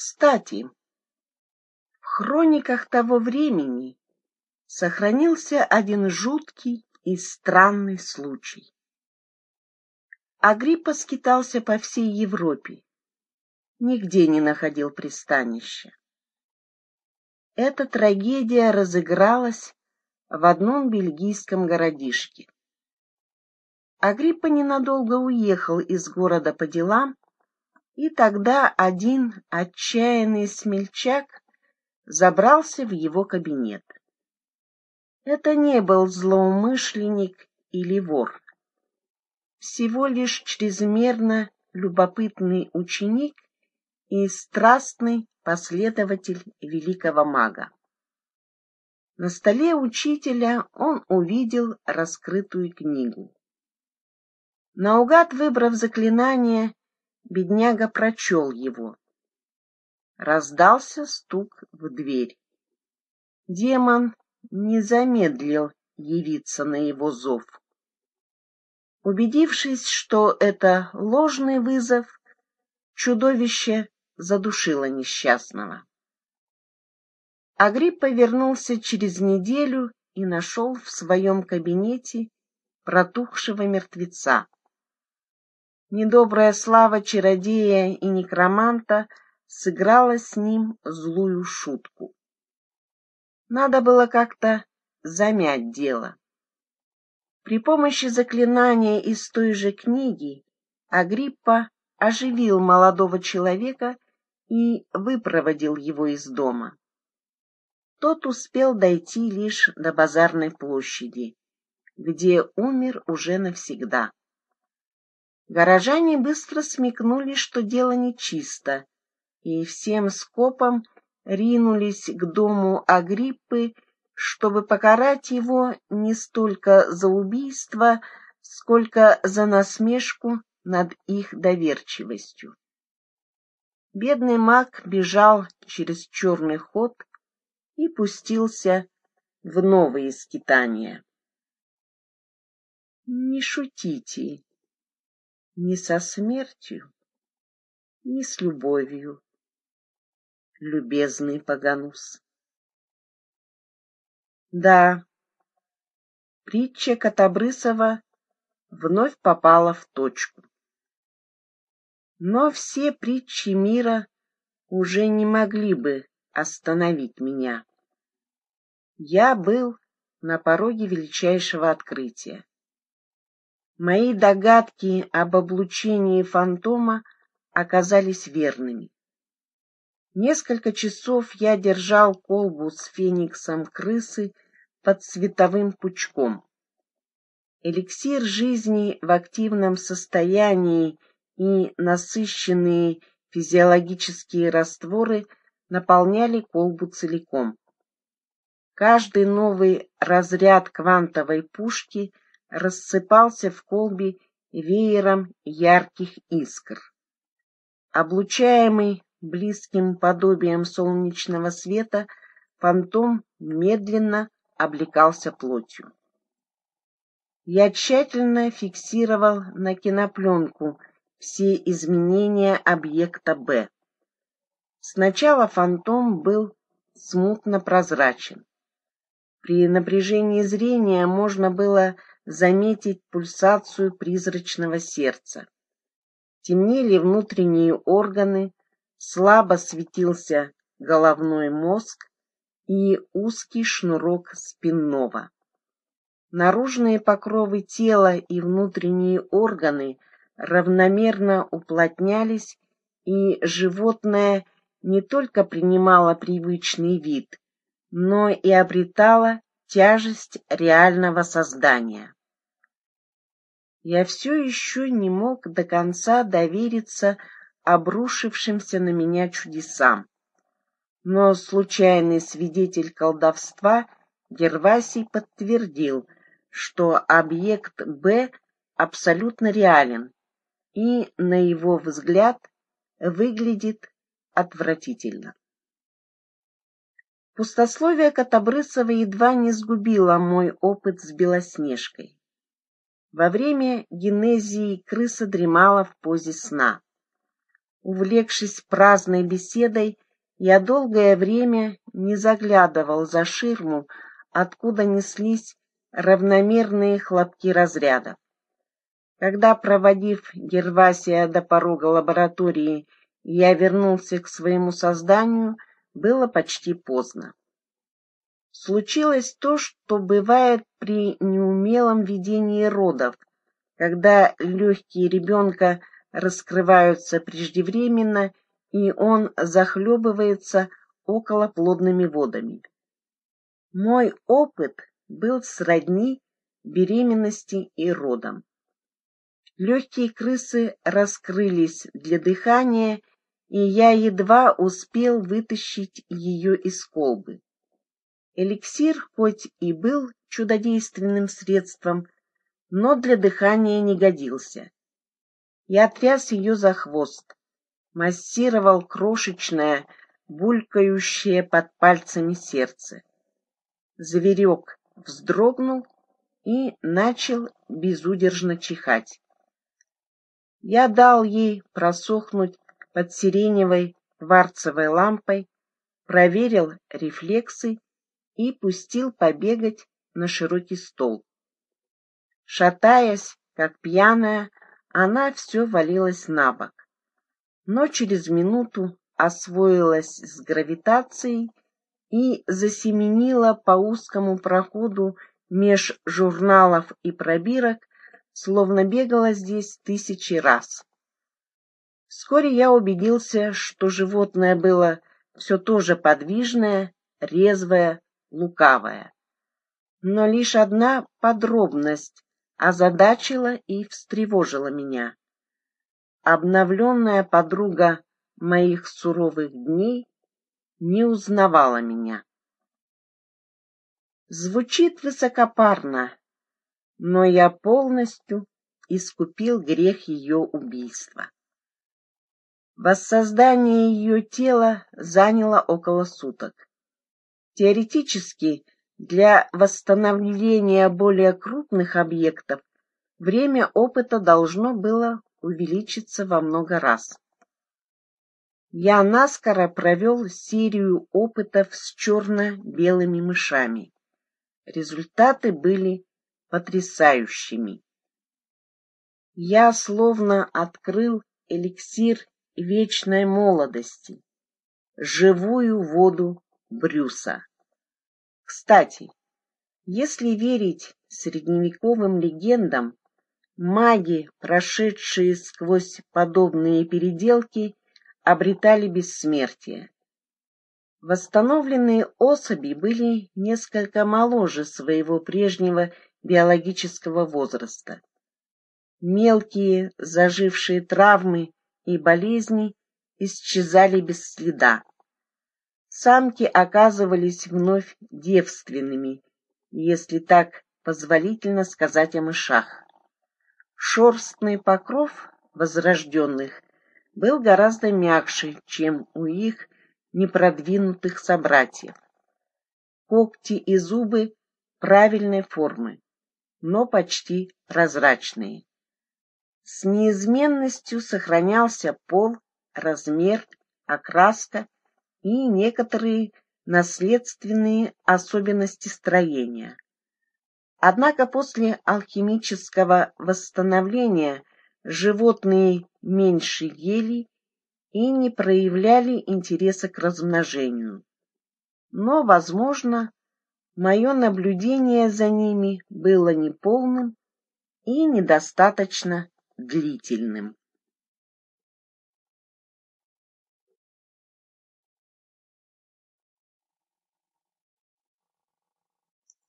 Кстати, в хрониках того времени сохранился один жуткий и странный случай. Агриппа скитался по всей Европе, нигде не находил пристанища. Эта трагедия разыгралась в одном бельгийском городишке. Агриппа ненадолго уехал из города по делам, и тогда один отчаянный смельчак забрался в его кабинет. Это не был злоумышленник или вор. Всего лишь чрезмерно любопытный ученик и страстный последователь великого мага. На столе учителя он увидел раскрытую книгу. Наугад выбрав заклинание, бедняга прочел его. Раздался стук в дверь. Демон не замедлил явиться на его зов. Убедившись, что это ложный вызов, чудовище задушило несчастного. Агриппа вернулся через неделю и нашел в своем кабинете протухшего мертвеца. Недобрая слава чародея и некроманта сыграла с ним злую шутку. Надо было как-то замять дело. При помощи заклинания из той же книги Агриппа оживил молодого человека и выпроводил его из дома. Тот успел дойти лишь до базарной площади, где умер уже навсегда. Горожане быстро смекнули, что дело нечисто, и всем скопом ринулись к дому Агриппы, чтобы покарать его не столько за убийство, сколько за насмешку над их доверчивостью. Бедный маг бежал через черный ход и пустился в новые скитания. Не шутите ни со смертью, ни с любовью, любезный Паганус. Да, притча Котобрысова вновь попала в точку. Но все притчи мира уже не могли бы остановить меня. Я был на пороге величайшего открытия. Мои догадки об облучении фантома оказались верными. Несколько часов я держал колбу с фениксом крысы под световым пучком. Эликсир жизни в активном состоянии и насыщенные физиологические растворы наполняли колбу целиком. Каждый новый разряд квантовой пушки рассыпался в колбе веером ярких искр. Облучаемый близким подобием солнечного света, фантом медленно облекался плотью. Я тщательно фиксировал на кинопленку все изменения объекта Б. Сначала фантом был смутно прозрачен. При напряжении зрения можно было заметить пульсацию призрачного сердца. Темнели внутренние органы, слабо светился головной мозг и узкий шнурок спинного. Наружные покровы тела и внутренние органы равномерно уплотнялись, и животное не только принимало привычный вид, но и обретало тяжесть реального создания. Я все еще не мог до конца довериться обрушившимся на меня чудесам. Но случайный свидетель колдовства Гервасий подтвердил, что объект Б абсолютно реален и, на его взгляд, выглядит отвратительно. Пустословие Котобрысова едва не сгубило мой опыт с Белоснежкой. Во время генезии крыса дремала в позе сна. Увлекшись праздной беседой, я долгое время не заглядывал за ширму, откуда неслись равномерные хлопки разрядов. Когда, проводив Гервасия до порога лаборатории, я вернулся к своему созданию, было почти поздно. Случилось то, что бывает при неумелом ведении родов, когда легкие ребенка раскрываются преждевременно, и он захлебывается околоплодными водами. Мой опыт был сродни беременности и родам. Легкие крысы раскрылись для дыхания, и я едва успел вытащить ее из колбы. Эликсир хоть и был чудодейственным средством, но для дыхания не годился. Я тряс ее за хвост, массировал крошечное, булькающее под пальцами сердце. Зверек вздрогнул и начал безудержно чихать. Я дал ей просохнуть под сиреневой кварцевой лампой, проверил рефлексы и пустил побегать на широкий стол. Шатаясь, как пьяная, она все валилась на бок. Но через минуту освоилась с гравитацией и засеменила по узкому проходу меж журналов и пробирок, словно бегала здесь тысячи раз. Вскоре я убедился, что животное было все то же подвижное, резвое, лукавое. Но лишь одна подробность озадачила и встревожила меня. Обновленная подруга моих суровых дней не узнавала меня. Звучит высокопарно, но я полностью искупил грех ее убийства. Воссоздание ее тела заняло около суток. Теоретически, для восстановления более крупных объектов время опыта должно было увеличиться во много раз. Я наскоро провел серию опытов с черно-белыми мышами. Результаты были потрясающими. Я словно открыл эликсир вечной молодости, живую воду Брюса. Кстати, если верить средневековым легендам, маги, прошедшие сквозь подобные переделки, обретали бессмертие. Восстановленные особи были несколько моложе своего прежнего биологического возраста. Мелкие зажившие травмы и болезни исчезали без следа. Самки оказывались вновь девственными, если так позволительно сказать о мышах. Шерстный покров возрожденных был гораздо мягче, чем у их непродвинутых собратьев. Когти и зубы правильной формы, но почти прозрачные. С неизменностью сохранялся пол, размер, окраска и некоторые наследственные особенности строения. Однако после алхимического восстановления животные меньше ели и не проявляли интереса к размножению. Но, возможно, мое наблюдение за ними было неполным и недостаточно длительным.